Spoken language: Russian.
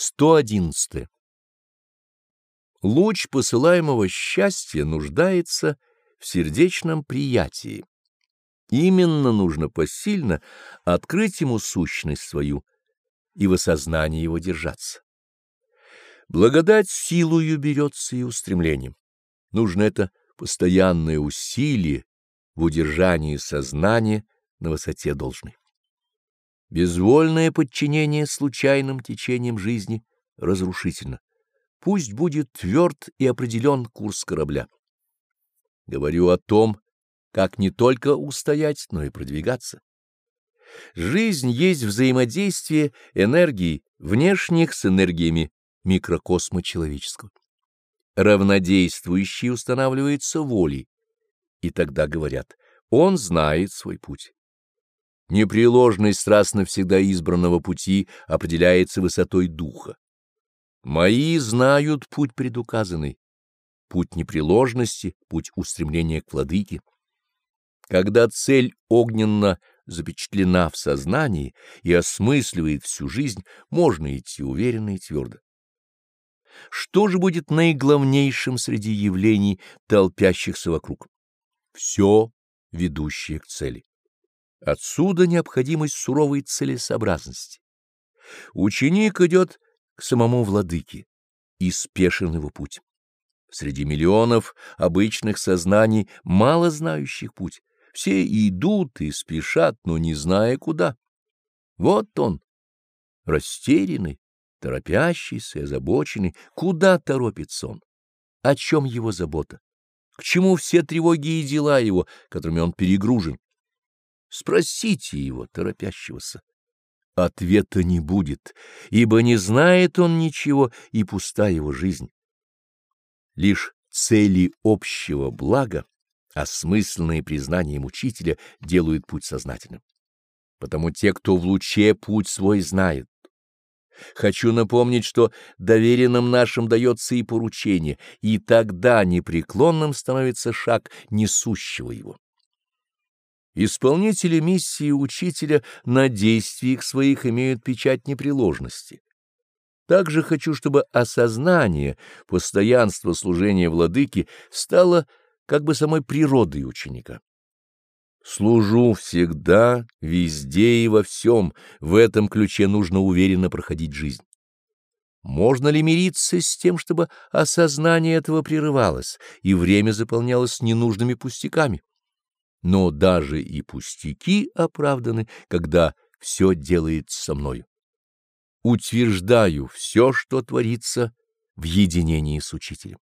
111. Луч посылаемого счастья нуждается в сердечном приятии. Именно нужно посильно открыть ему сущность свою и в осознании его держаться. Благодать силою берется и устремлением. Нужно это постоянное усилие в удержании сознания на высоте должной. Безвольное подчинение случайным течениям жизни разрушительно. Пусть будет тверд и определен курс корабля. Говорю о том, как не только устоять, но и продвигаться. Жизнь есть взаимодействие энергии внешних с энергиями микрокосма человеческого. Равнодействующий устанавливается волей, и тогда говорят, он знает свой путь. Непреложность страстно всегда избранного пути определяется высотой духа. Мои знают путь предуказанный, путь непреложности, путь устремления к владыке. Когда цель огненно запечатлена в сознании и осмысливает всю жизнь, можно идти уверенно и твердо. Что же будет наиглавнейшим среди явлений, толпящихся вокруг? Все, ведущее к цели. Отсюда необходимость суровой целесообразности. Ученик идет к самому владыке, и спешен его путь. Среди миллионов обычных сознаний, мало знающих путь, все идут и спешат, но не зная куда. Вот он, растерянный, торопящийся, озабоченный, куда торопится он? О чем его забота? К чему все тревоги и дела его, которыми он перегружен? Спросите его, торопящегося. Ответа не будет, ибо не знает он ничего, и пуста его жизнь. Лишь цели общего блага, осмысленные признанием учителя, делают путь сознательным. Потому те, кто в луче путь свой знает. Хочу напомнить, что доверенным нашим дается и поручение, и тогда непреклонным становится шаг несущего его. Исполнители миссии учителя на действиях своих имеют печать непреложности. Также хочу, чтобы осознание постоянства служения владыки стало как бы самой природой ученика. Служу всегда, везде и во всем, в этом ключе нужно уверенно проходить жизнь. Можно ли мириться с тем, чтобы осознание этого прерывалось и время заполнялось ненужными пустяками? Но даже и пустяки оправданы, когда все делается со мною. Утверждаю все, что творится в единении с учителем.